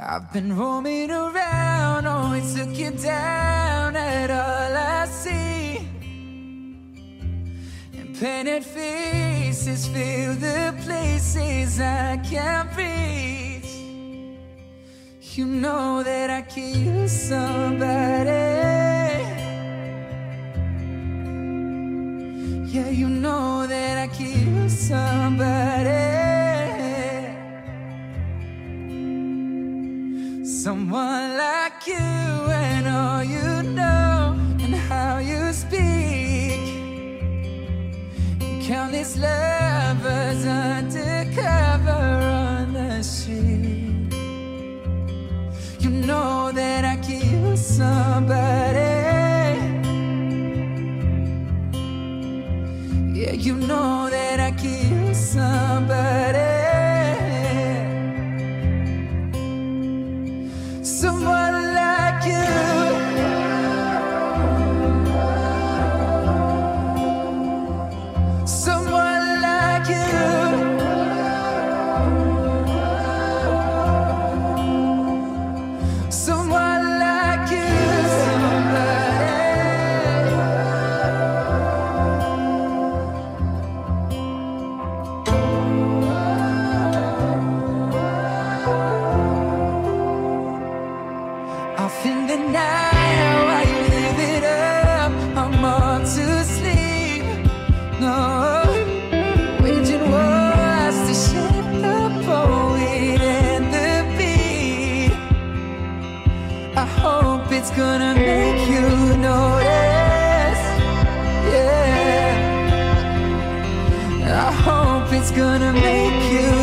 I've been roaming around, always looking down at all I see. And painted faces fill the places I can't reach. You know that I could use somebody. Yeah, you know that I could use somebody. Someone like you and all you know and how you speak. Countless lovers undercover on the street. You know that I kill somebody. Yeah, you know that I kill somebody. Off in the night while you live it up, I'm to sleep. No, waging to shape the poet and the beat. I hope it's gonna make you notice. Yeah, I hope it's gonna make you.